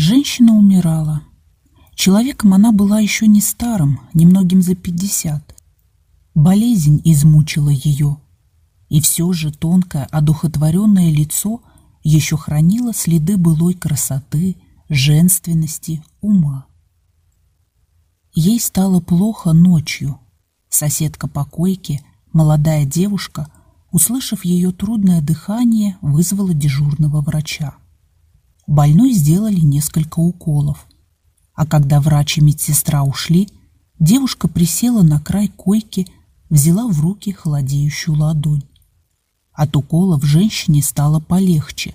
Женщина умирала. Человеком она была еще не старым, немногим за пятьдесят. Болезнь измучила ее, и все же тонкое, одухотворенное лицо еще хранило следы былой красоты, женственности, ума. Ей стало плохо ночью. Соседка по койке, молодая девушка, услышав ее трудное дыхание, вызвала дежурного врача. Больной сделали несколько уколов. А когда врач и медсестра ушли, девушка присела на край койки, взяла в руки холодеющую ладонь. От уколов женщине стало полегче.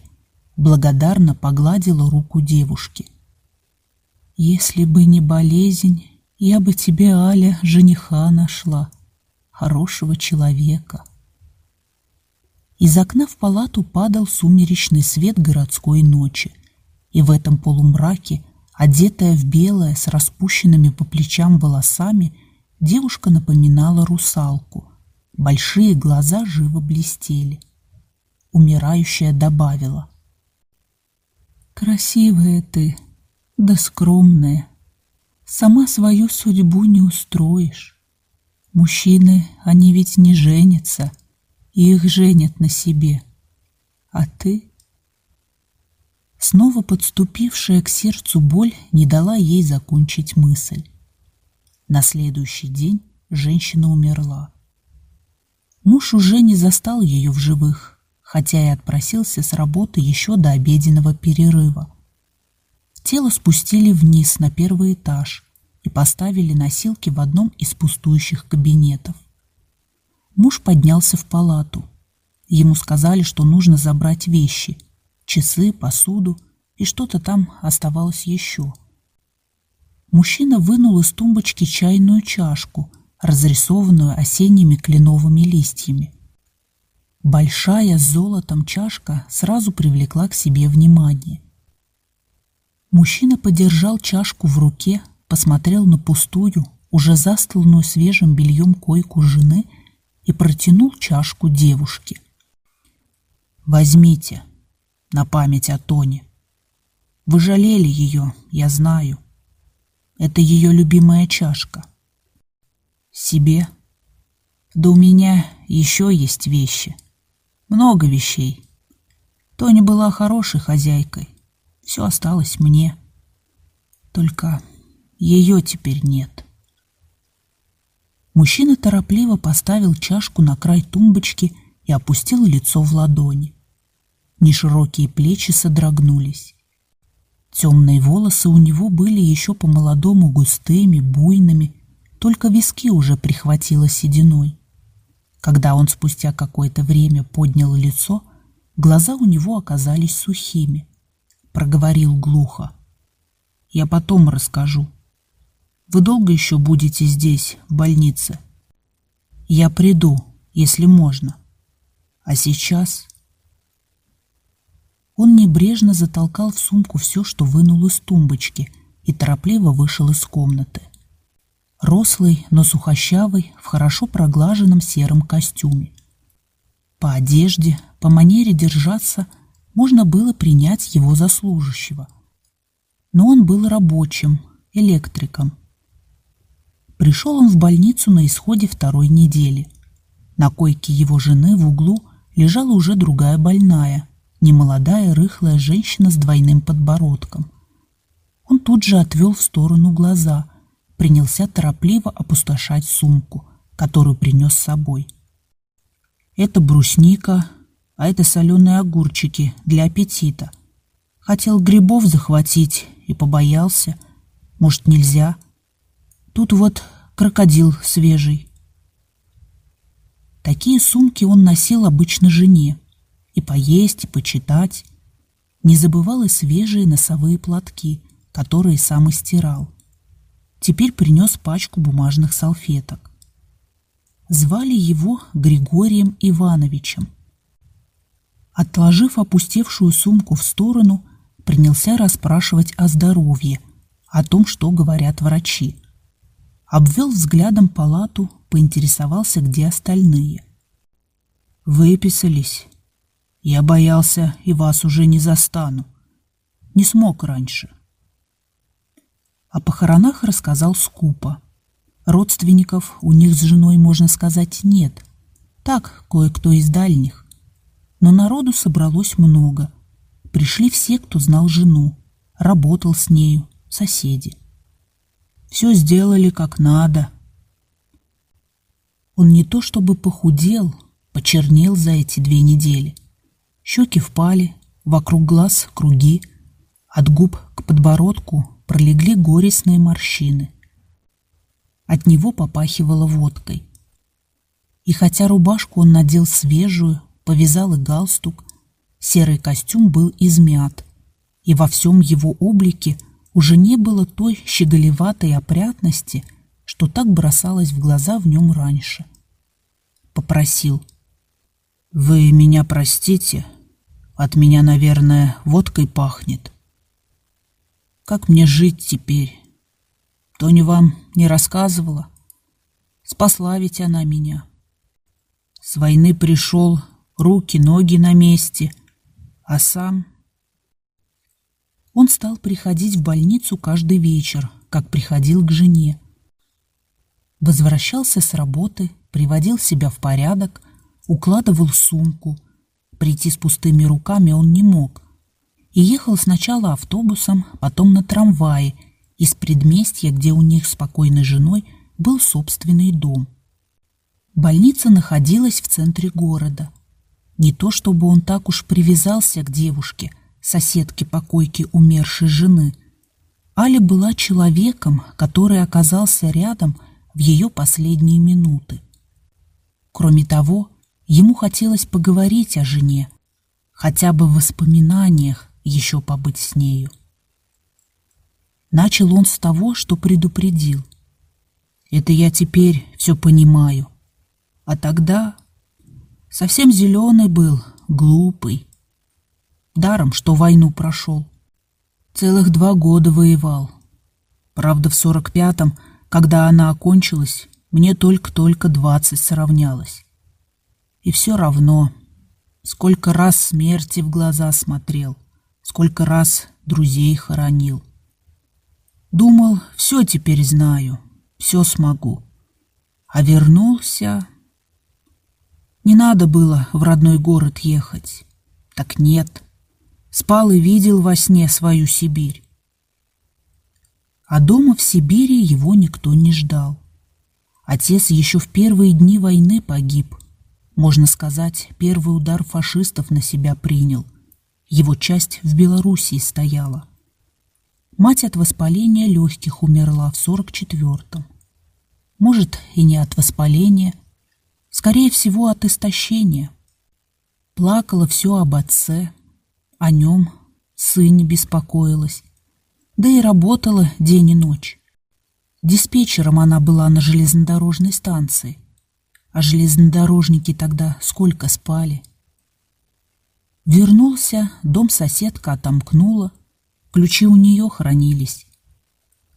Благодарно погладила руку девушки. «Если бы не болезнь, я бы тебе, Аля, жениха нашла, хорошего человека». Из окна в палату падал сумеречный свет городской ночи, и в этом полумраке, одетая в белое с распущенными по плечам волосами, девушка напоминала русалку. Большие глаза живо блестели. Умирающая добавила. «Красивая ты, да скромная. Сама свою судьбу не устроишь. Мужчины, они ведь не женятся, и их женят на себе. А ты...» Снова подступившая к сердцу боль не дала ей закончить мысль. На следующий день женщина умерла. Муж уже не застал ее в живых, хотя и отпросился с работы еще до обеденного перерыва. Тело спустили вниз на первый этаж и поставили носилки в одном из пустующих кабинетов. Муж поднялся в палату. Ему сказали, что нужно забрать вещи – часы, посуду и что-то там оставалось еще. Мужчина вынул из тумбочки чайную чашку, разрисованную осенними кленовыми листьями. Большая с золотом чашка сразу привлекла к себе внимание. Мужчина подержал чашку в руке, посмотрел на пустую, уже застланную свежим бельем койку жены и протянул чашку девушке. «Возьмите», на память о Тоне. Вы жалели ее, я знаю. Это ее любимая чашка. Себе? Да у меня еще есть вещи. Много вещей. Тоня была хорошей хозяйкой. Все осталось мне. Только ее теперь нет. Мужчина торопливо поставил чашку на край тумбочки и опустил лицо в ладони. Неширокие плечи содрогнулись. Темные волосы у него были еще по-молодому густыми, буйными, только виски уже прихватило сединой. Когда он спустя какое-то время поднял лицо, глаза у него оказались сухими. Проговорил глухо. «Я потом расскажу. Вы долго еще будете здесь, в больнице? Я приду, если можно. А сейчас он небрежно затолкал в сумку все, что вынул из тумбочки, и торопливо вышел из комнаты. Рослый, но сухощавый, в хорошо проглаженном сером костюме. По одежде, по манере держаться можно было принять его за служащего. Но он был рабочим, электриком. Пришел он в больницу на исходе второй недели. На койке его жены в углу лежала уже другая больная – немолодая рыхлая женщина с двойным подбородком. Он тут же отвел в сторону глаза, принялся торопливо опустошать сумку, которую принес с собой. Это брусника, а это соленые огурчики для аппетита. Хотел грибов захватить и побоялся. Может, нельзя? Тут вот крокодил свежий. Такие сумки он носил обычно жене и поесть, и почитать. Не забывал и свежие носовые платки, которые сам и стирал. Теперь принес пачку бумажных салфеток. Звали его Григорием Ивановичем. Отложив опустевшую сумку в сторону, принялся расспрашивать о здоровье, о том, что говорят врачи. Обвел взглядом палату, поинтересовался, где остальные. «Выписались», я боялся и вас уже не застану. Не смог раньше. О похоронах рассказал скупо. Родственников у них с женой, можно сказать, нет. Так, кое-кто из дальних. Но народу собралось много. Пришли все, кто знал жену, работал с нею, соседи. Все сделали как надо. Он не то чтобы похудел, почернел за эти две недели. Щеки впали, вокруг глаз круги, от губ к подбородку пролегли горестные морщины. От него попахивало водкой. И хотя рубашку он надел свежую, повязал и галстук, серый костюм был измят, и во всем его облике уже не было той щеголеватой опрятности, что так бросалось в глаза в нем раньше. Попросил. «Вы меня простите, от меня, наверное, водкой пахнет. Как мне жить теперь? Тони вам не рассказывала? Спасла ведь она меня. С войны пришел, руки, ноги на месте, а сам... Он стал приходить в больницу каждый вечер, как приходил к жене. Возвращался с работы, приводил себя в порядок, укладывал сумку — Прийти с пустыми руками он не мог. И ехал сначала автобусом, потом на трамвае из предместья, где у них с покойной женой был собственный дом. Больница находилась в центре города. Не то чтобы он так уж привязался к девушке, соседке покойки умершей жены. Аля была человеком, который оказался рядом в ее последние минуты. Кроме того, Ему хотелось поговорить о жене, хотя бы в воспоминаниях еще побыть с нею. Начал он с того, что предупредил. Это я теперь все понимаю. А тогда совсем зеленый был, глупый. Даром, что войну прошел. Целых два года воевал. Правда, в сорок пятом, когда она окончилась, мне только-только двадцать сравнялось. И все равно, сколько раз смерти в глаза смотрел, сколько раз друзей хоронил. Думал, все теперь знаю, все смогу. А вернулся... Не надо было в родной город ехать. Так нет. Спал и видел во сне свою Сибирь. А дома в Сибири его никто не ждал. Отец еще в первые дни войны погиб, можно сказать, первый удар фашистов на себя принял. Его часть в Белоруссии стояла. Мать от воспаления легких умерла в 44-м. Может, и не от воспаления, скорее всего, от истощения. Плакала все об отце, о нем, сыне беспокоилась, да и работала день и ночь. Диспетчером она была на железнодорожной станции. А железнодорожники тогда сколько спали? Вернулся, дом соседка отомкнула, ключи у нее хранились.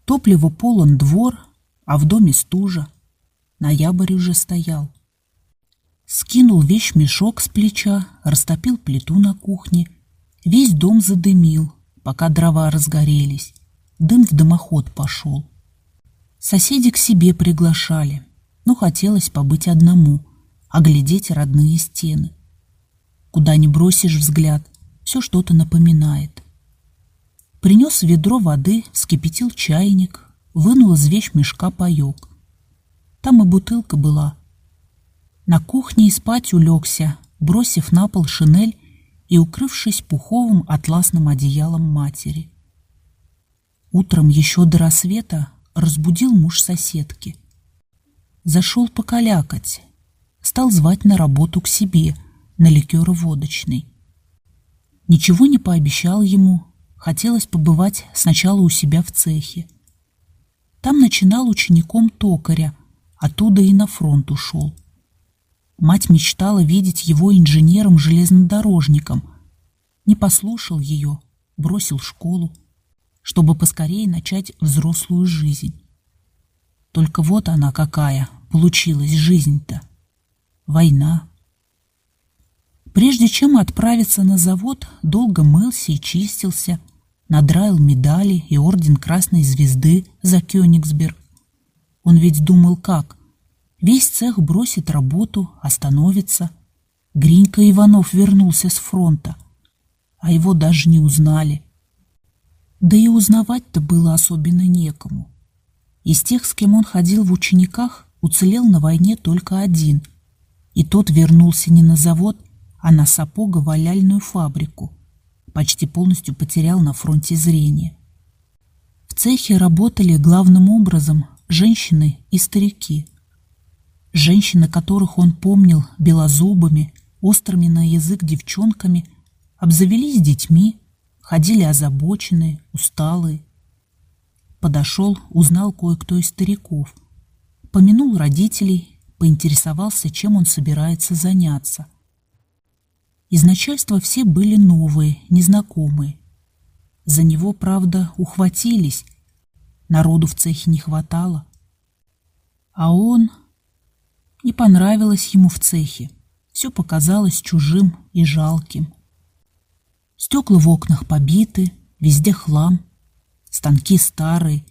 Топливо полон двор, а в доме стужа. Ноябрь уже стоял. Скинул вещь-мешок с плеча, растопил плиту на кухне. Весь дом задымил, пока дрова разгорелись. Дым в дымоход пошел. Соседи к себе приглашали но хотелось побыть одному, оглядеть родные стены. Куда ни бросишь взгляд, все что-то напоминает. Принес ведро воды, вскипятил чайник, вынул из вещмешка паек. Там и бутылка была. На кухне и спать улегся, бросив на пол шинель и укрывшись пуховым атласным одеялом матери. Утром еще до рассвета разбудил муж соседки — зашел покалякать. Стал звать на работу к себе, на ликероводочный. Ничего не пообещал ему, хотелось побывать сначала у себя в цехе. Там начинал учеником токаря, оттуда и на фронт ушел. Мать мечтала видеть его инженером-железнодорожником. Не послушал ее, бросил школу, чтобы поскорее начать взрослую жизнь. Только вот она какая, получилась жизнь-то? Война. Прежде чем отправиться на завод, долго мылся и чистился, надраил медали и орден Красной Звезды за Кёнигсберг. Он ведь думал как? Весь цех бросит работу, остановится. Гринька Иванов вернулся с фронта, а его даже не узнали. Да и узнавать-то было особенно некому. Из тех, с кем он ходил в учениках, уцелел на войне только один. И тот вернулся не на завод, а на сапого-валяльную фабрику. Почти полностью потерял на фронте зрение. В цехе работали главным образом женщины и старики. Женщины, которых он помнил белозубыми, острыми на язык девчонками, обзавелись детьми, ходили озабоченные, усталые. Подошел, узнал кое-кто из стариков. Помянул родителей, поинтересовался, чем он собирается заняться. Из начальства все были новые, незнакомые. За него, правда, ухватились. Народу в цехе не хватало. А он... Не понравилось ему в цехе. Все показалось чужим и жалким. Стекла в окнах побиты, везде хлам, станки старые,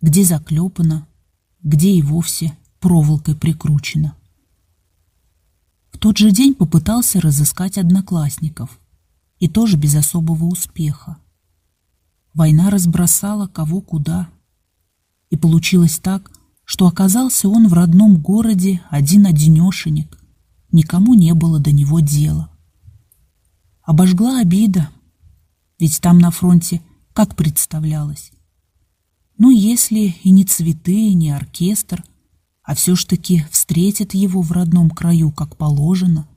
где заклепано, где и вовсе проволокой прикручено. В тот же день попытался разыскать одноклассников, и тоже без особого успеха. Война разбросала кого куда, и получилось так, что оказался он в родном городе один-одинешенек, никому не было до него дела. Обожгла обида, ведь там на фронте как представлялось. Ну, если и не цветы, и не оркестр, а все ж таки встретит его в родном краю, как положено.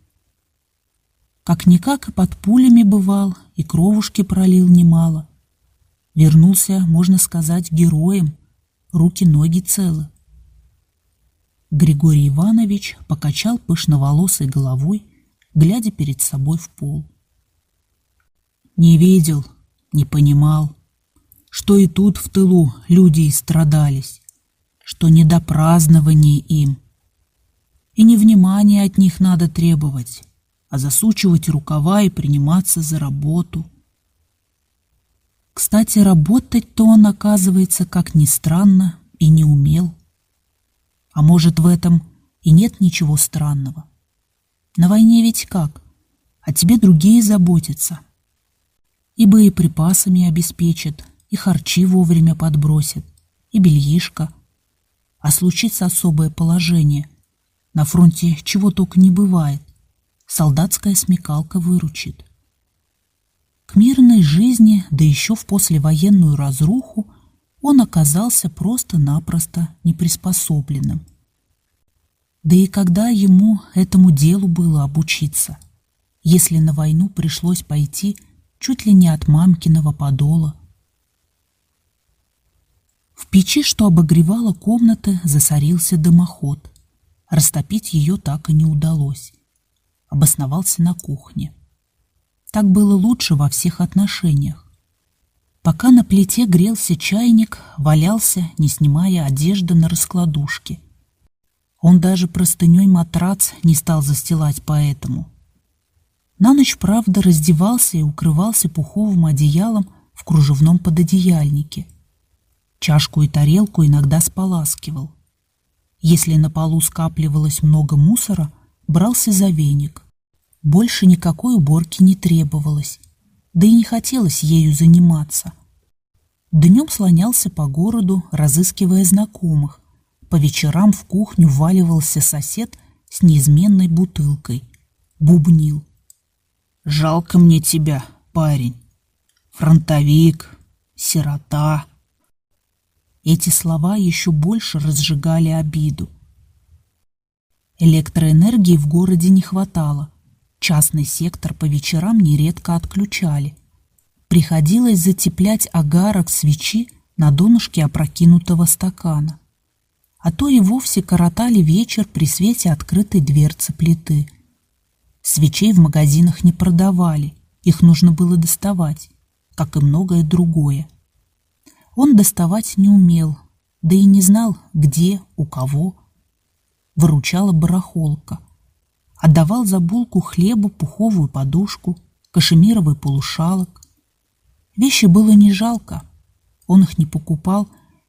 Как-никак под пулями бывал, и кровушки пролил немало. Вернулся, можно сказать, героем, руки-ноги целы. Григорий Иванович покачал пышноволосой головой, глядя перед собой в пол. Не видел, не понимал, что и тут в тылу люди страдались, что не до празднований им. И не внимания от них надо требовать, а засучивать рукава и приниматься за работу. Кстати, работать-то он, оказывается, как ни странно, и не умел. А может, в этом и нет ничего странного. На войне ведь как? О тебе другие заботятся. И боеприпасами обеспечат, и харчи вовремя подбросят, и бельишко. А случится особое положение. На фронте чего только не бывает. Солдатская смекалка выручит. К мирной жизни, да еще в послевоенную разруху, он оказался просто-напросто неприспособленным. Да и когда ему этому делу было обучиться, если на войну пришлось пойти чуть ли не от мамкиного подола? В печи, что обогревала комнаты, засорился дымоход. Растопить ее так и не удалось. Обосновался на кухне. Так было лучше во всех отношениях. Пока на плите грелся чайник, валялся, не снимая одежды на раскладушке. Он даже простыней матрац не стал застилать поэтому. На ночь, правда, раздевался и укрывался пуховым одеялом в кружевном пододеяльнике. Чашку и тарелку иногда споласкивал. Если на полу скапливалось много мусора, брался за веник. Больше никакой уборки не требовалось да и не хотелось ею заниматься. Днем слонялся по городу, разыскивая знакомых. По вечерам в кухню валивался сосед с неизменной бутылкой. Бубнил. «Жалко мне тебя, парень. Фронтовик, сирота». Эти слова еще больше разжигали обиду. Электроэнергии в городе не хватало. Частный сектор по вечерам нередко отключали. Приходилось затеплять агарок свечи на донышке опрокинутого стакана. А то и вовсе коротали вечер при свете открытой дверцы плиты. Свечей в магазинах не продавали, их нужно было доставать, как и многое другое. Он доставать не умел, да и не знал, где, у кого. Выручала барахолка отдавал за булку хлеба пуховую подушку, кашемировый полушалок. Вещи было не жалко. Он их не покупал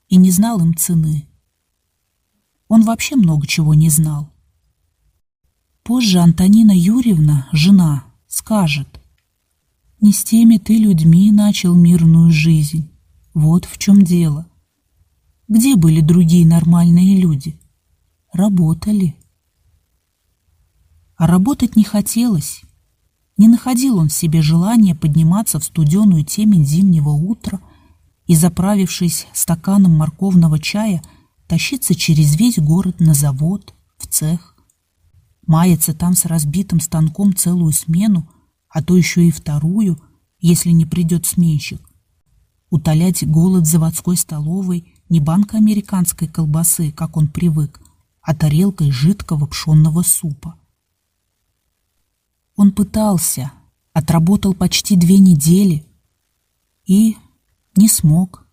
и не знал им цены. Он вообще много чего не знал. Позже Антонина Юрьевна, жена, скажет, «Не с теми ты людьми начал мирную жизнь. Вот в чем дело. Где были другие нормальные люди? Работали». А работать не хотелось. Не находил он в себе желания подниматься в студеную темень зимнего утра и, заправившись стаканом морковного чая, тащиться через весь город на завод, в цех. Маяться там с разбитым станком целую смену, а то еще и вторую, если не придет сменщик. Утолять голод заводской столовой не банка американской колбасы, как он привык, а тарелкой жидкого пшенного супа. Он пытался, отработал почти две недели и не смог.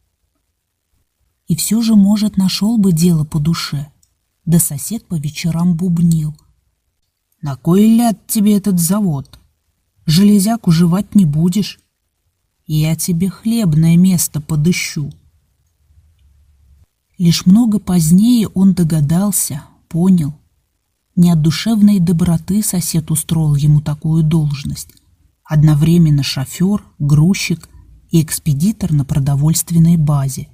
И все же, может, нашел бы дело по душе. Да сосед по вечерам бубнил. «На кой ляд тебе этот завод? Железяку жевать не будешь. Я тебе хлебное место подыщу». Лишь много позднее он догадался, понял, не от душевной доброты сосед устроил ему такую должность. Одновременно шофер, грузчик и экспедитор на продовольственной базе.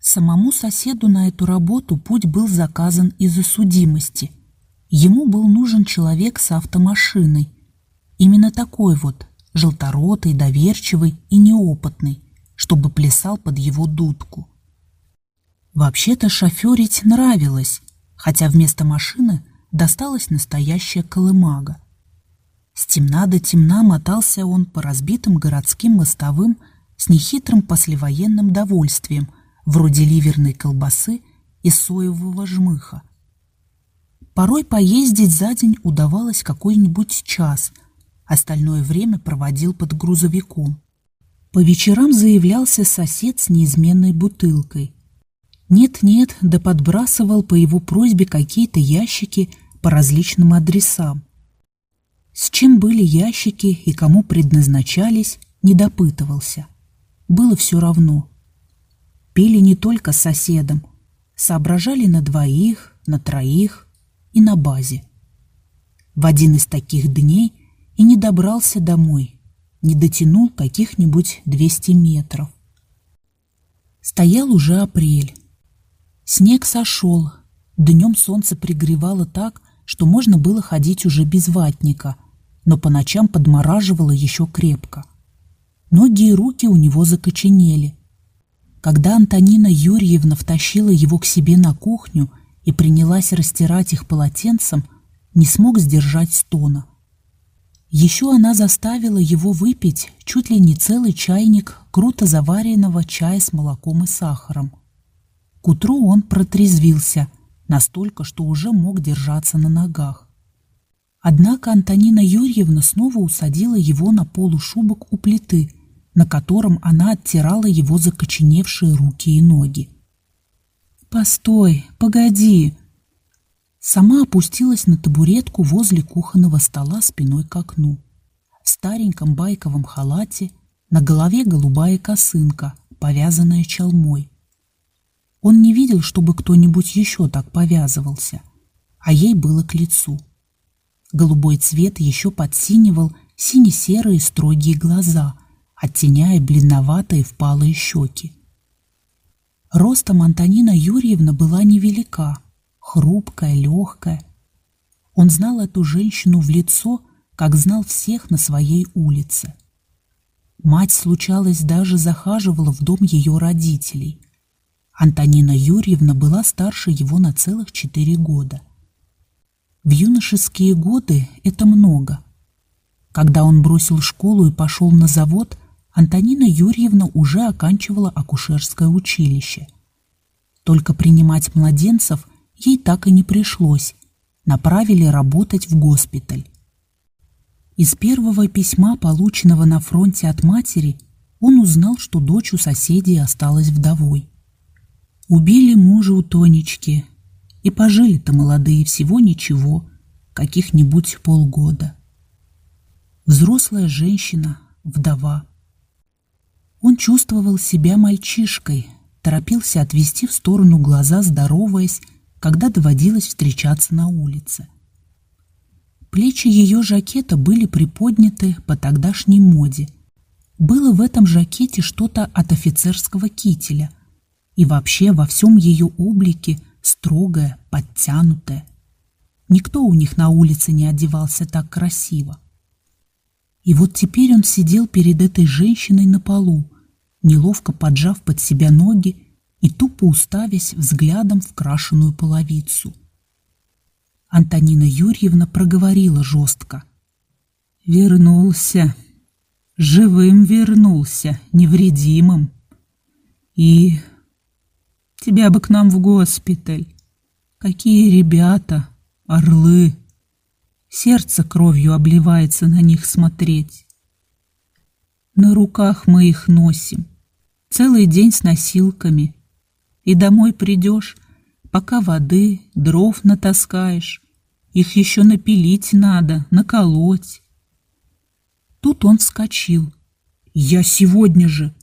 Самому соседу на эту работу путь был заказан из-за судимости. Ему был нужен человек с автомашиной. Именно такой вот, желторотый, доверчивый и неопытный, чтобы плясал под его дудку. Вообще-то шоферить нравилось, хотя вместо машины досталась настоящая колымага. С темна до темна мотался он по разбитым городским мостовым с нехитрым послевоенным довольствием, вроде ливерной колбасы и соевого жмыха. Порой поездить за день удавалось какой-нибудь час, остальное время проводил под грузовиком. По вечерам заявлялся сосед с неизменной бутылкой. Нет-нет, да подбрасывал по его просьбе какие-то ящики по различным адресам. С чем были ящики и кому предназначались, не допытывался. Было все равно. Пили не только с соседом, соображали на двоих, на троих и на базе. В один из таких дней и не добрался домой, не дотянул каких-нибудь 200 метров. Стоял уже апрель. Снег сошел. Днем солнце пригревало так, что можно было ходить уже без ватника, но по ночам подмораживало еще крепко. Ноги и руки у него закоченели. Когда Антонина Юрьевна втащила его к себе на кухню и принялась растирать их полотенцем, не смог сдержать стона. Еще она заставила его выпить чуть ли не целый чайник круто заваренного чая с молоком и сахаром. К утру он протрезвился, настолько, что уже мог держаться на ногах. Однако Антонина Юрьевна снова усадила его на полушубок у плиты, на котором она оттирала его закоченевшие руки и ноги. «Постой, погоди!» Сама опустилась на табуретку возле кухонного стола спиной к окну. В стареньком байковом халате, на голове голубая косынка, повязанная чалмой. Он не видел, чтобы кто-нибудь еще так повязывался, а ей было к лицу. Голубой цвет еще подсинивал сине-серые строгие глаза, оттеняя бледноватые впалые щеки. Ростом Антонина Юрьевна была невелика, хрупкая, легкая. Он знал эту женщину в лицо, как знал всех на своей улице. Мать, случалось, даже захаживала в дом ее родителей, Антонина Юрьевна была старше его на целых четыре года. В юношеские годы это много. Когда он бросил школу и пошел на завод, Антонина Юрьевна уже оканчивала акушерское училище. Только принимать младенцев ей так и не пришлось. Направили работать в госпиталь. Из первого письма, полученного на фронте от матери, он узнал, что дочь у соседей осталась вдовой. Убили мужа у Тонечки, и пожили-то молодые всего ничего, каких-нибудь полгода. Взрослая женщина, вдова. Он чувствовал себя мальчишкой, торопился отвести в сторону глаза, здороваясь, когда доводилось встречаться на улице. Плечи ее жакета были приподняты по тогдашней моде. Было в этом жакете что-то от офицерского кителя. И вообще во всем ее облике строгое, подтянутое. Никто у них на улице не одевался так красиво. И вот теперь он сидел перед этой женщиной на полу, неловко поджав под себя ноги и тупо уставясь взглядом в крашеную половицу. Антонина Юрьевна проговорила жестко. «Вернулся. Живым вернулся, невредимым. И тебя бы к нам в госпиталь. Какие ребята, орлы!» Сердце кровью обливается на них смотреть. На руках мы их носим, целый день с носилками. И домой придешь, пока воды, дров натаскаешь. Их еще напилить надо, наколоть. Тут он вскочил. Я сегодня же.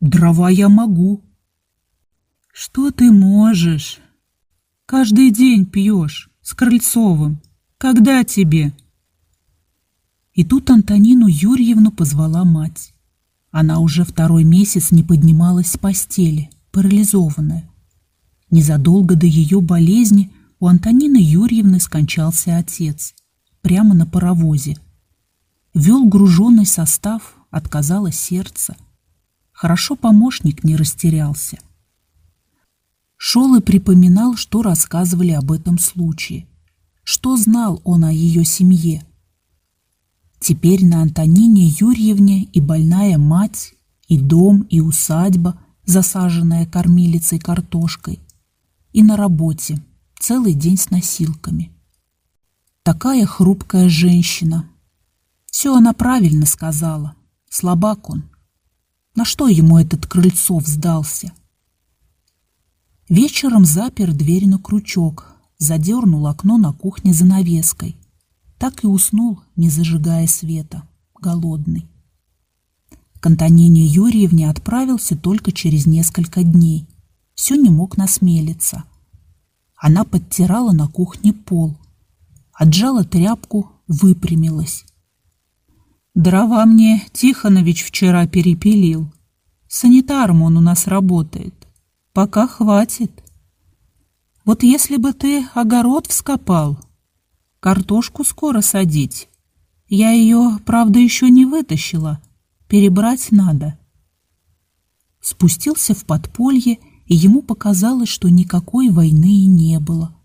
Дрова я могу. Что ты можешь? Каждый день пьешь с Крыльцовым. Когда тебе?» И тут Антонину Юрьевну позвала мать. Она уже второй месяц не поднималась с постели, парализованная. Незадолго до ее болезни у Антонины Юрьевны скончался отец, прямо на паровозе. Вел груженный состав, отказало сердце. Хорошо помощник не растерялся. Шел и припоминал, что рассказывали об этом случае. Что знал он о ее семье? Теперь на Антонине Юрьевне и больная мать, и дом, и усадьба, засаженная кормилицей картошкой, и на работе целый день с носилками. Такая хрупкая женщина. Все она правильно сказала. Слабак он. На что ему этот Крыльцов сдался? Вечером запер дверь на крючок, задернул окно на кухне занавеской. Так и уснул, не зажигая света, голодный. К Антонине Юрьевне отправился только через несколько дней. Все не мог насмелиться. Она подтирала на кухне пол. Отжала тряпку, выпрямилась. «Дрова мне Тихонович вчера перепилил. Санитаром он у нас работает. Пока хватит». Вот если бы ты огород вскопал, картошку скоро садить. Я ее, правда, еще не вытащила. Перебрать надо. Спустился в подполье, и ему показалось, что никакой войны и не было.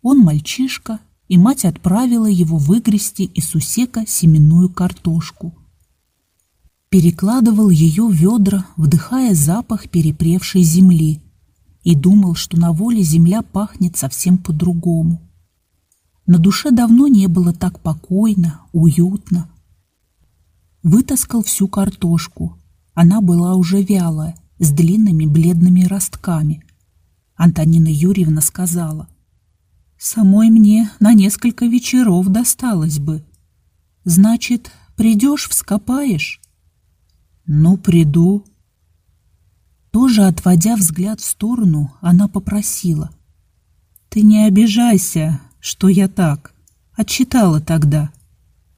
Он мальчишка, и мать отправила его выгрести из усека семенную картошку. Перекладывал ее ведра, вдыхая запах перепревшей земли, и думал, что на воле земля пахнет совсем по-другому. На душе давно не было так покойно, уютно. Вытаскал всю картошку. Она была уже вялая, с длинными бледными ростками. Антонина Юрьевна сказала, «Самой мне на несколько вечеров досталось бы. Значит, придешь, вскопаешь?» «Ну, приду», тоже отводя взгляд в сторону, она попросила. «Ты не обижайся, что я так. Отчитала тогда.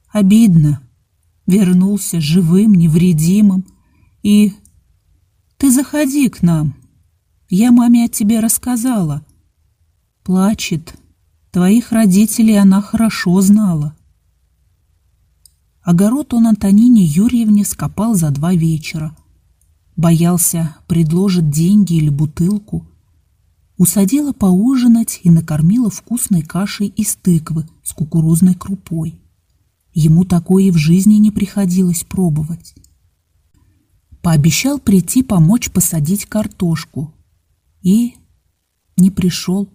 Обидно. Вернулся живым, невредимым. И... Ты заходи к нам. Я маме о тебе рассказала. Плачет. Твоих родителей она хорошо знала». Огород он Антонине Юрьевне скопал за два вечера – Боялся, предложит деньги или бутылку. Усадила поужинать и накормила вкусной кашей из тыквы с кукурузной крупой. Ему такое и в жизни не приходилось пробовать. Пообещал прийти помочь посадить картошку. И не пришел.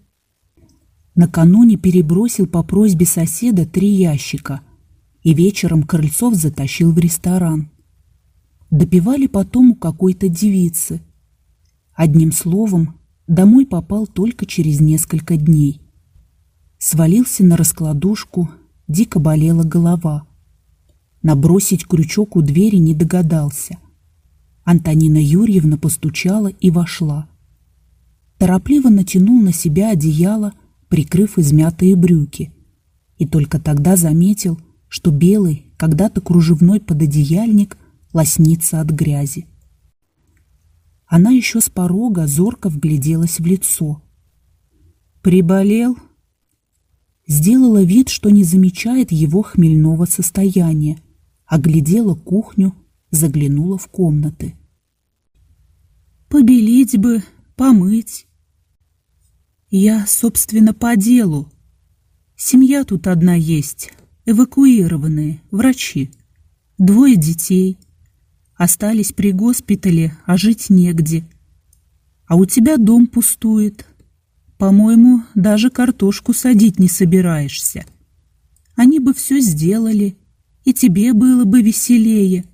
Накануне перебросил по просьбе соседа три ящика и вечером Крыльцов затащил в ресторан. Допивали потом у какой-то девицы. Одним словом, домой попал только через несколько дней. Свалился на раскладушку, дико болела голова. Набросить крючок у двери не догадался. Антонина Юрьевна постучала и вошла. Торопливо натянул на себя одеяло, прикрыв измятые брюки. И только тогда заметил, что белый, когда-то кружевной пододеяльник лоснится от грязи. Она еще с порога зорко вгляделась в лицо. «Приболел?» Сделала вид, что не замечает его хмельного состояния, оглядела кухню, заглянула в комнаты. «Побелить бы, помыть». «Я, собственно, по делу. Семья тут одна есть, эвакуированные, врачи. Двое детей. Остались при госпитале, а жить негде. А у тебя дом пустует. По-моему, даже картошку садить не собираешься. Они бы все сделали, и тебе было бы веселее.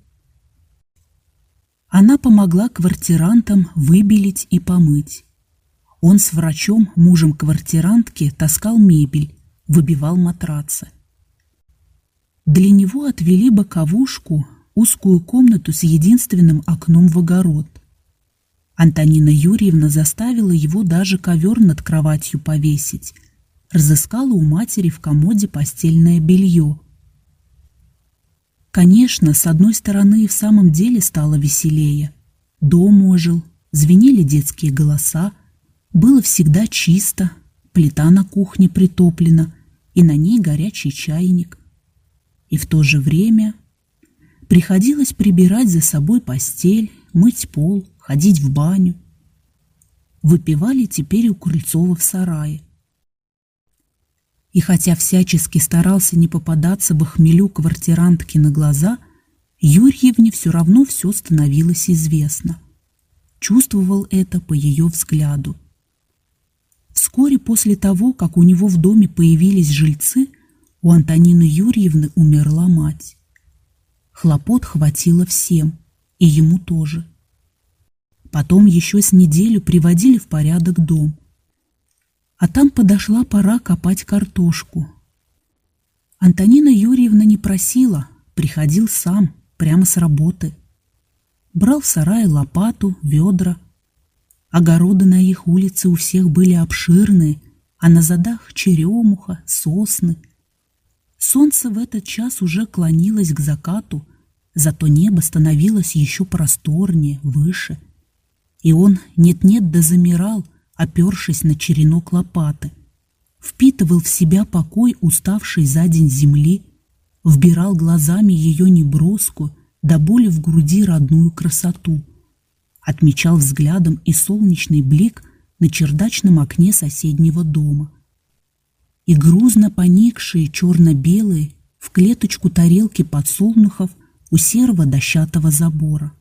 Она помогла квартирантам выбелить и помыть. Он с врачом, мужем квартирантки, таскал мебель, выбивал матрацы. Для него отвели боковушку, узкую комнату с единственным окном в огород. Антонина Юрьевна заставила его даже ковер над кроватью повесить. Разыскала у матери в комоде постельное белье – Конечно, с одной стороны в самом деле стало веселее. Дом ожил, звенели детские голоса, было всегда чисто, плита на кухне притоплена, и на ней горячий чайник. И в то же время приходилось прибирать за собой постель, мыть пол, ходить в баню. Выпивали теперь у Крыльцова в сарае. И хотя всячески старался не попадаться в хмелю квартирантки на глаза, Юрьевне все равно все становилось известно. Чувствовал это по ее взгляду. Вскоре после того, как у него в доме появились жильцы, у Антонины Юрьевны умерла мать. Хлопот хватило всем, и ему тоже. Потом еще с неделю приводили в порядок дом – а там подошла пора копать картошку. Антонина Юрьевна не просила, приходил сам, прямо с работы. Брал в сарае лопату, ведра. Огороды на их улице у всех были обширные, а на задах черемуха, сосны. Солнце в этот час уже клонилось к закату, зато небо становилось еще просторнее, выше. И он нет-нет да замирал — опершись на черенок лопаты. Впитывал в себя покой уставшей за день земли, вбирал глазами ее неброску, до боли в груди родную красоту. Отмечал взглядом и солнечный блик на чердачном окне соседнего дома. И грузно поникшие черно-белые в клеточку тарелки подсолнухов у серого дощатого забора.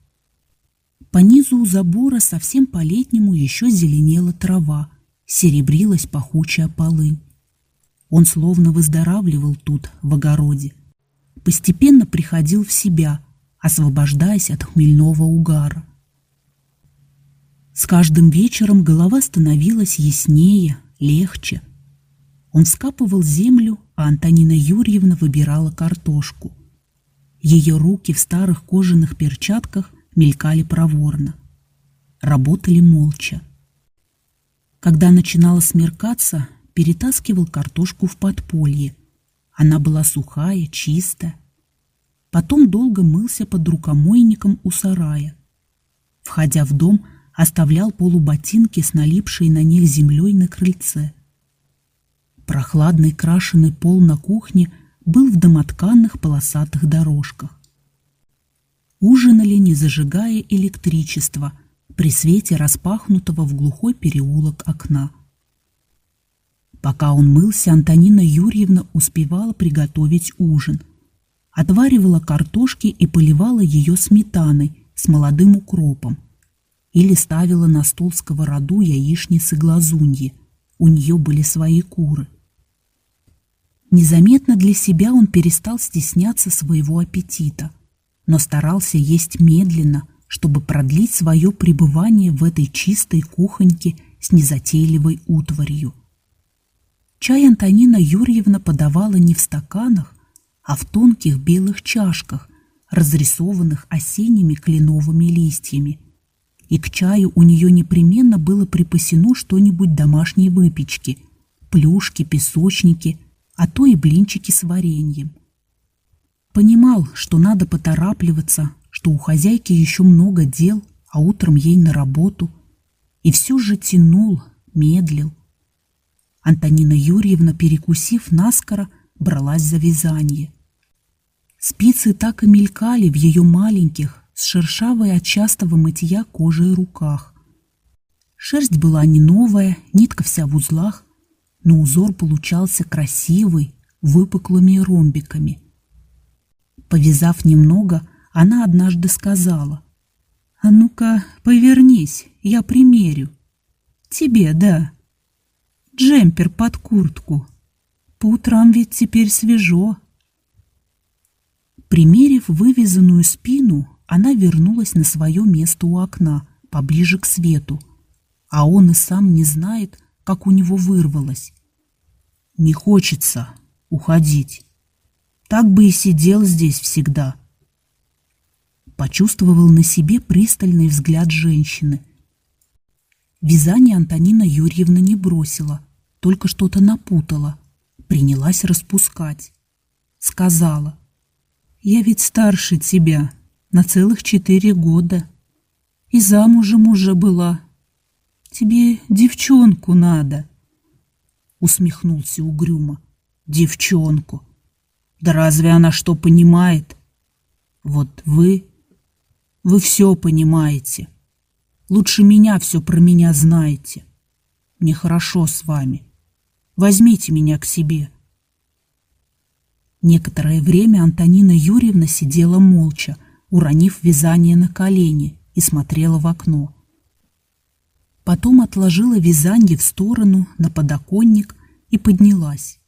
По низу у забора совсем по-летнему еще зеленела трава, серебрилась пахучая полынь. Он словно выздоравливал тут, в огороде. Постепенно приходил в себя, освобождаясь от хмельного угара. С каждым вечером голова становилась яснее, легче. Он скапывал землю, а Антонина Юрьевна выбирала картошку. Ее руки в старых кожаных перчатках мелькали проворно. Работали молча. Когда начинало смеркаться, перетаскивал картошку в подполье. Она была сухая, чистая. Потом долго мылся под рукомойником у сарая. Входя в дом, оставлял полуботинки с налипшей на них землей на крыльце. Прохладный крашеный пол на кухне был в домотканных полосатых дорожках ужинали, не зажигая электричество, при свете распахнутого в глухой переулок окна. Пока он мылся, Антонина Юрьевна успевала приготовить ужин. Отваривала картошки и поливала ее сметаной с молодым укропом. Или ставила на стол сковороду яичницы глазуньи. У нее были свои куры. Незаметно для себя он перестал стесняться своего аппетита но старался есть медленно, чтобы продлить свое пребывание в этой чистой кухоньке с незатейливой утварью. Чай Антонина Юрьевна подавала не в стаканах, а в тонких белых чашках, разрисованных осенними кленовыми листьями. И к чаю у нее непременно было припасено что-нибудь домашней выпечки, плюшки, песочники, а то и блинчики с вареньем. Понимал, что надо поторапливаться, что у хозяйки еще много дел, а утром ей на работу. И все же тянул, медлил. Антонина Юрьевна, перекусив наскоро, бралась за вязание. Спицы так и мелькали в ее маленьких, с шершавой от частого мытья кожей руках. Шерсть была не новая, нитка вся в узлах, но узор получался красивый, выпуклыми ромбиками. Повязав немного, она однажды сказала, «А ну-ка, повернись, я примерю». «Тебе, да. Джемпер под куртку. По утрам ведь теперь свежо». Примерив вывязанную спину, она вернулась на свое место у окна, поближе к свету. А он и сам не знает, как у него вырвалось. «Не хочется уходить. Так бы и сидел здесь всегда». Почувствовал на себе пристальный взгляд женщины. Вязание Антонина Юрьевна не бросила, только что-то напутала, принялась распускать. Сказала, «Я ведь старше тебя, на целых четыре года. И замужем уже была. Тебе девчонку надо. Усмехнулся угрюмо. Девчонку. Да разве она что понимает? Вот вы... Вы все понимаете. Лучше меня все про меня знаете. Мне хорошо с вами. Возьмите меня к себе. Некоторое время Антонина Юрьевна сидела молча, уронив вязание на колени, и смотрела в окно. Потом отложила вязание в сторону, на подоконник, и поднялась.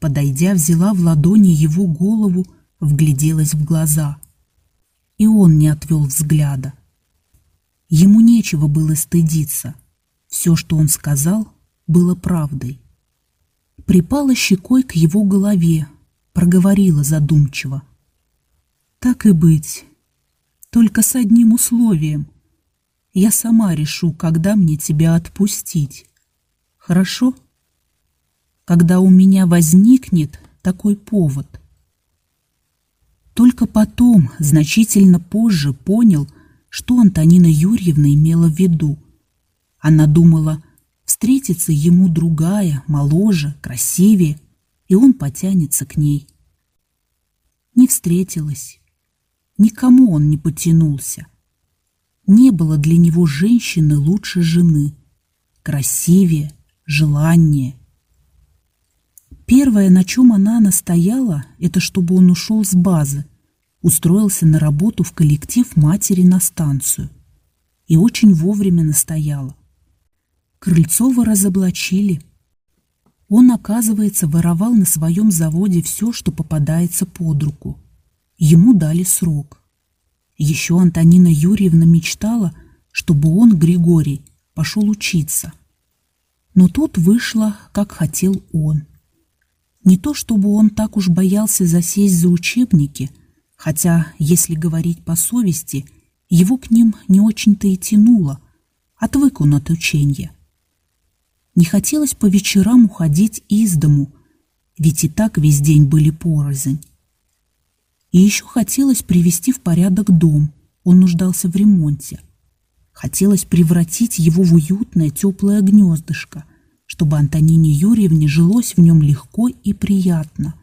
Подойдя, взяла в ладони его голову, вгляделась в глаза. И он не отвел взгляда. Ему нечего было стыдиться. Все, что он сказал, было правдой. Припала щекой к его голове, проговорила задумчиво. — так и быть. Только с одним условием. Я сама решу, когда мне тебя отпустить. Хорошо? Когда у меня возникнет такой повод. Только потом, значительно позже, понял, что Антонина Юрьевна имела в виду. Она думала, встретится ему другая, моложе, красивее, и он потянется к ней. Не встретилась. Никому он не потянулся. Не было для него женщины лучше жены, красивее, желаннее. Первое, на чем она настояла, это чтобы он ушел с базы, устроился на работу в коллектив матери на станцию. И очень вовремя настояла. Крыльцова разоблачили. Он, оказывается, воровал на своем заводе все, что попадается под руку. Ему дали срок. Еще Антонина Юрьевна мечтала, чтобы он, Григорий, пошел учиться. Но тут вышло, как хотел он. Не то чтобы он так уж боялся засесть за учебники, хотя, если говорить по совести, его к ним не очень-то и тянуло, отвык он от учения. Не хотелось по вечерам уходить из дому, ведь и так весь день были порознь. И еще хотелось привести в порядок дом. Он нуждался в ремонте. Хотелось превратить его в уютное теплое гнездышко, чтобы Антонине Юрьевне жилось в нем легко и приятно.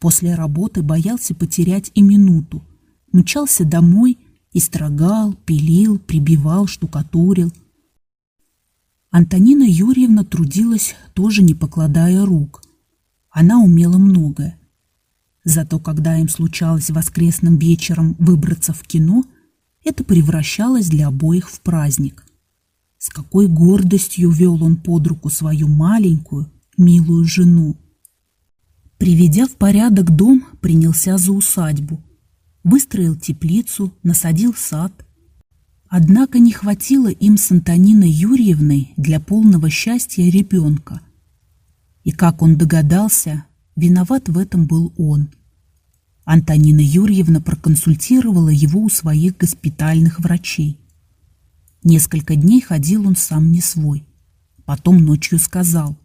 После работы боялся потерять и минуту. Мчался домой и строгал, пилил, прибивал, штукатурил. Антонина Юрьевна трудилась, тоже не покладая рук. Она умела многое Зато когда им случалось воскресным вечером выбраться в кино, это превращалось для обоих в праздник. С какой гордостью вел он под руку свою маленькую, милую жену. Приведя в порядок дом, принялся за усадьбу. Выстроил теплицу, насадил сад. Однако не хватило им с Антониной Юрьевной для полного счастья ребенка. И как он догадался, Виноват в этом был он. Антонина Юрьевна проконсультировала его у своих госпитальных врачей. Несколько дней ходил он сам не свой. Потом ночью сказал.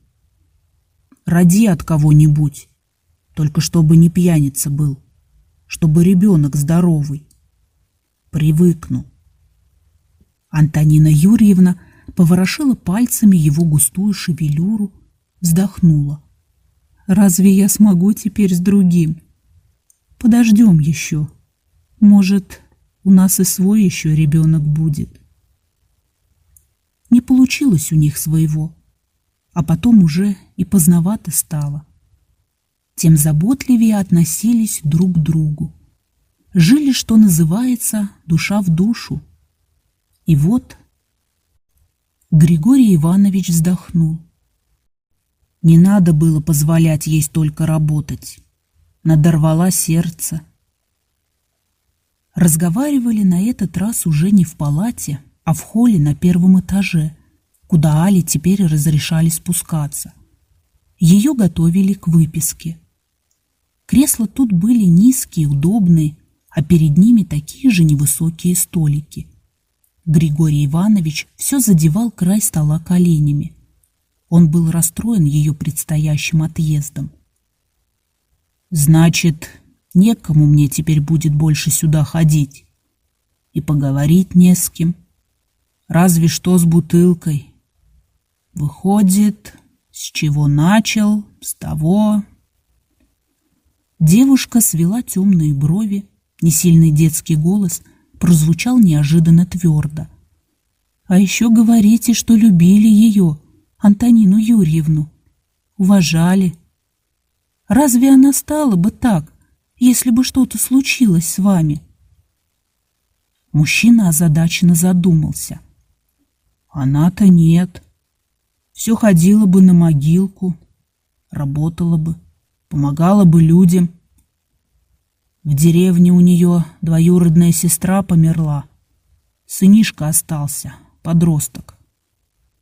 «Роди от кого-нибудь, только чтобы не пьяница был, чтобы ребенок здоровый. Привыкну». Антонина Юрьевна поворошила пальцами его густую шевелюру, вздохнула. «Разве я смогу теперь с другим? Подождем еще. Может, у нас и свой еще ребенок будет». Не получилось у них своего, а потом уже и поздновато стало. Тем заботливее относились друг к другу. Жили, что называется, душа в душу. И вот Григорий Иванович вздохнул. Не надо было позволять ей столько работать. Надорвала сердце. Разговаривали на этот раз уже не в палате, а в холле на первом этаже, куда Али теперь разрешали спускаться. Ее готовили к выписке. Кресла тут были низкие, удобные, а перед ними такие же невысокие столики. Григорий Иванович все задевал край стола коленями. Он был расстроен ее предстоящим отъездом. «Значит, некому мне теперь будет больше сюда ходить. И поговорить не с кем, разве что с бутылкой. Выходит, с чего начал, с того... Девушка свела темные брови, несильный детский голос прозвучал неожиданно твердо. А еще говорите, что любили ее, Антонину Юрьевну, уважали. Разве она стала бы так, если бы что-то случилось с вами? Мужчина озадаченно задумался — она-то нет. Все ходила бы на могилку, работала бы, помогала бы людям. В деревне у нее двоюродная сестра померла. Сынишка остался, подросток.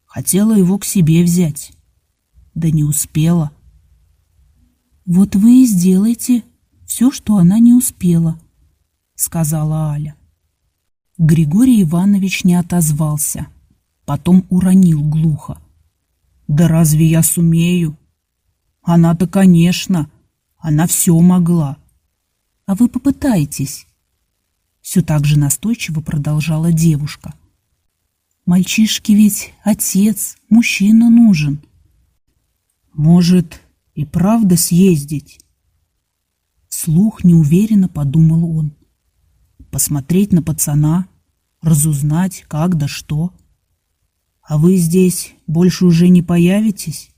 Хотела его к себе взять, да не успела. «Вот вы и сделайте все, что она не успела», — сказала Аля. Григорий Иванович не отозвался — потом уронил глухо. «Да разве я сумею? Она-то, конечно, она все могла. А вы попытайтесь». Все так же настойчиво продолжала девушка. «Мальчишке ведь отец, мужчина нужен». «Может, и правда съездить?» Слух неуверенно подумал он. «Посмотреть на пацана, разузнать, как да что». «А вы здесь больше уже не появитесь?»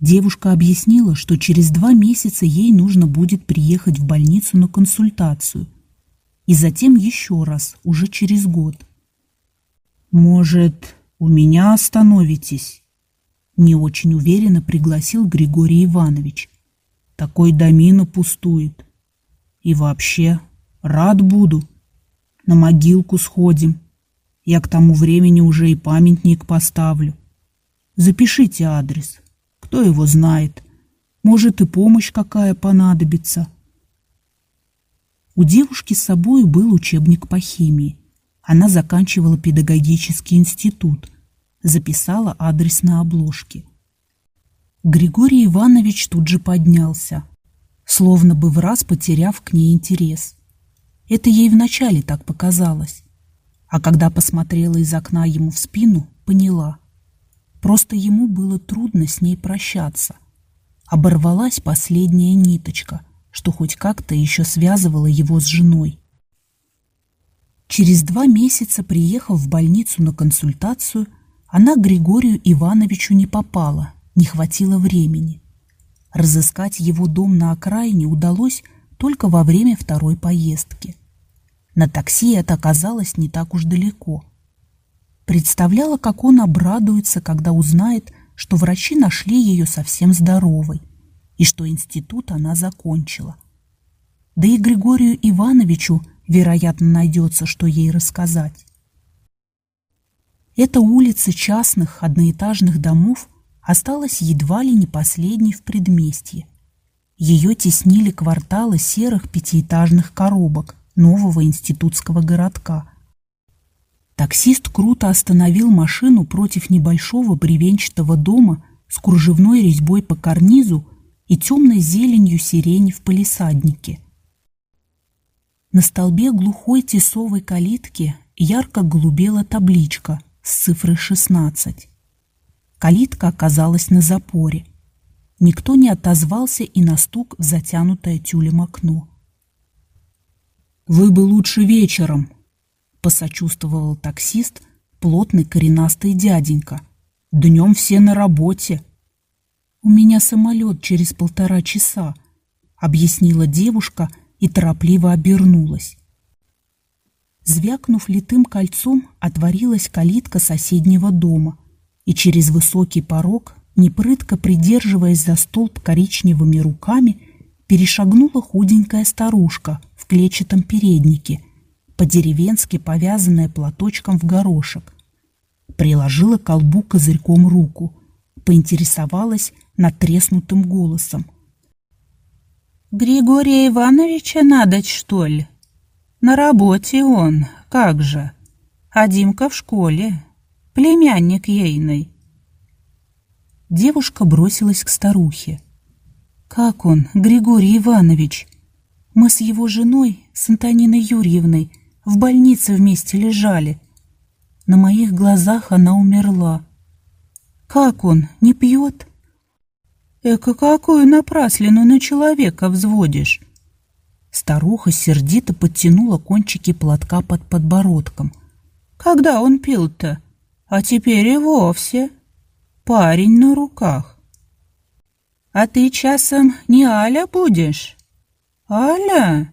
Девушка объяснила, что через два месяца ей нужно будет приехать в больницу на консультацию. И затем еще раз, уже через год. «Может, у меня остановитесь?» Не очень уверенно пригласил Григорий Иванович. «Такой домина пустует. И вообще, рад буду. На могилку сходим, я к тому времени уже и памятник поставлю. Запишите адрес. Кто его знает? Может, и помощь какая понадобится. У девушки с собой был учебник по химии. Она заканчивала педагогический институт. Записала адрес на обложке. Григорий Иванович тут же поднялся, словно бы в раз потеряв к ней интерес. Это ей вначале так показалось. А когда посмотрела из окна ему в спину, поняла. Просто ему было трудно с ней прощаться. Оборвалась последняя ниточка, что хоть как-то еще связывала его с женой. Через два месяца, приехав в больницу на консультацию, она к Григорию Ивановичу не попала, не хватило времени. Разыскать его дом на окраине удалось только во время второй поездки – на такси это оказалось не так уж далеко. Представляла, как он обрадуется, когда узнает, что врачи нашли ее совсем здоровой и что институт она закончила. Да и Григорию Ивановичу, вероятно, найдется, что ей рассказать. Эта улица частных одноэтажных домов осталась едва ли не последней в предместье. Ее теснили кварталы серых пятиэтажных коробок нового институтского городка. Таксист круто остановил машину против небольшого бревенчатого дома с кружевной резьбой по карнизу и темной зеленью сирени в палисаднике. На столбе глухой тесовой калитки ярко голубела табличка с цифрой 16. Калитка оказалась на запоре. Никто не отозвался и на стук в затянутое тюлем окно. «Вы бы лучше вечером», — посочувствовал таксист, плотный коренастый дяденька. «Днем все на работе». «У меня самолет через полтора часа», — объяснила девушка и торопливо обернулась. Звякнув литым кольцом, отворилась калитка соседнего дома, и через высокий порог, непрытко придерживаясь за столб коричневыми руками, перешагнула худенькая старушка в клетчатом переднике, по-деревенски повязанная платочком в горошек. Приложила колбу козырьком руку, поинтересовалась надтреснутым голосом. «Григория Ивановича надоть, что ли? На работе он, как же. А Димка в школе, племянник ейный». Девушка бросилась к старухе. Как он, Григорий Иванович? Мы с его женой, с Антониной Юрьевной, в больнице вместе лежали. На моих глазах она умерла. Как он, не пьет? Эка какую напраслину на человека взводишь? Старуха сердито подтянула кончики платка под подбородком. Когда он пил-то? А теперь и вовсе. Парень на руках. А ты часом не Аля будешь? Аля?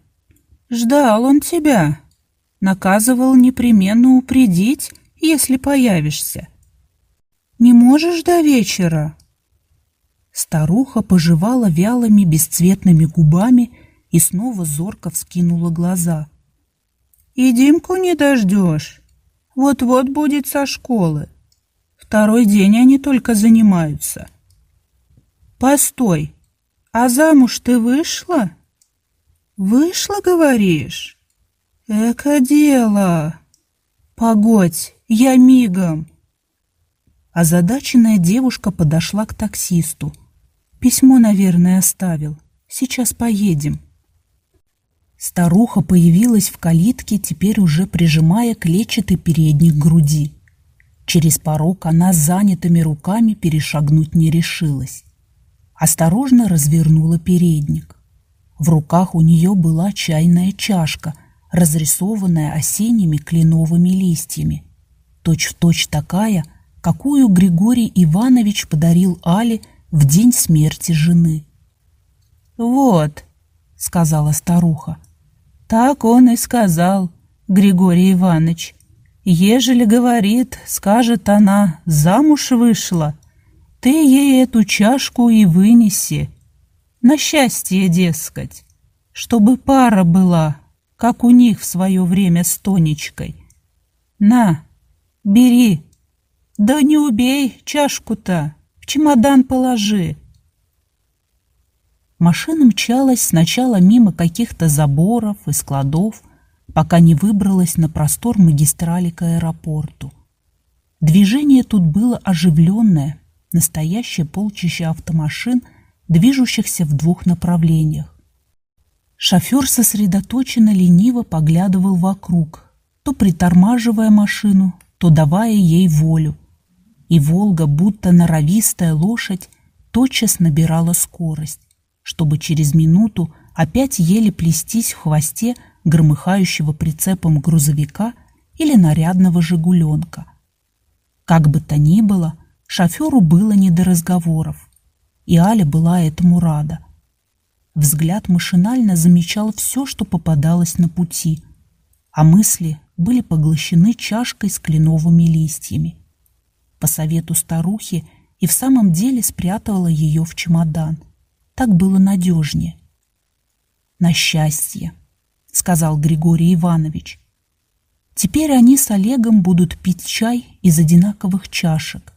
Ждал он тебя. Наказывал непременно упредить, если появишься. Не можешь до вечера? Старуха пожевала вялыми бесцветными губами и снова зорко вскинула глаза. И Димку не дождешь. Вот-вот будет со школы. Второй день они только занимаются. — Постой, а замуж ты вышла? Вышла, говоришь? Эко дело. Погодь, я мигом. Озадаченная девушка подошла к таксисту. Письмо, наверное, оставил. Сейчас поедем. Старуха появилась в калитке, теперь уже прижимая клетчатый передник к груди. Через порог она занятыми руками перешагнуть не решилась осторожно развернула передник. В руках у нее была чайная чашка, разрисованная осенними кленовыми листьями. Точь-в-точь точь такая, какую Григорий Иванович подарил Але в день смерти жены. «Вот», — сказала старуха, — «так он и сказал, Григорий Иванович. Ежели, говорит, скажет она, замуж вышла, ты ей эту чашку и вынеси. На счастье, дескать, чтобы пара была, как у них в свое время с Тонечкой. На, бери. Да не убей чашку-то, чемодан положи. Машина мчалась сначала мимо каких-то заборов и складов, пока не выбралась на простор магистрали к аэропорту. Движение тут было оживленное, настоящее полчище автомашин, движущихся в двух направлениях. Шофер сосредоточенно лениво поглядывал вокруг, то притормаживая машину, то давая ей волю. И «Волга», будто норовистая лошадь, тотчас набирала скорость, чтобы через минуту опять еле плестись в хвосте громыхающего прицепом грузовика или нарядного «Жигуленка». Как бы то ни было, Шоферу было не до разговоров, и Аля была этому рада. Взгляд машинально замечал все, что попадалось на пути, а мысли были поглощены чашкой с кленовыми листьями. По совету старухи и в самом деле спрятала ее в чемодан. Так было надежнее. «На счастье», — сказал Григорий Иванович. Теперь они с Олегом будут пить чай из одинаковых чашек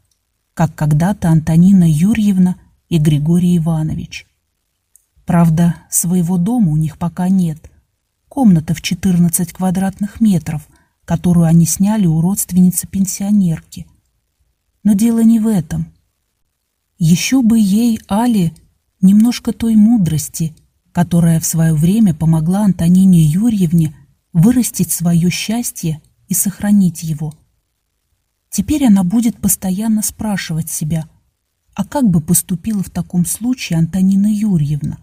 как когда-то Антонина Юрьевна и Григорий Иванович. Правда, своего дома у них пока нет. Комната в 14 квадратных метров, которую они сняли у родственницы-пенсионерки. Но дело не в этом. Еще бы ей, Али, немножко той мудрости, которая в свое время помогла Антонине Юрьевне вырастить свое счастье и сохранить его. Теперь она будет постоянно спрашивать себя, а как бы поступила в таком случае Антонина Юрьевна?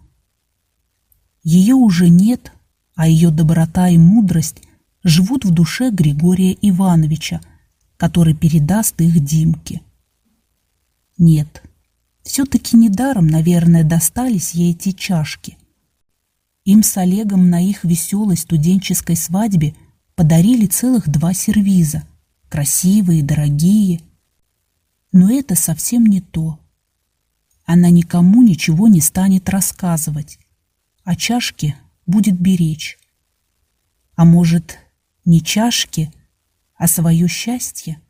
Ее уже нет, а ее доброта и мудрость живут в душе Григория Ивановича, который передаст их Димке. Нет, все-таки недаром, наверное, достались ей эти чашки. Им с Олегом на их веселой студенческой свадьбе подарили целых два сервиза, красивые, дорогие. Но это совсем не то. Она никому ничего не станет рассказывать, а чашки будет беречь. А может, не чашки, а свое счастье?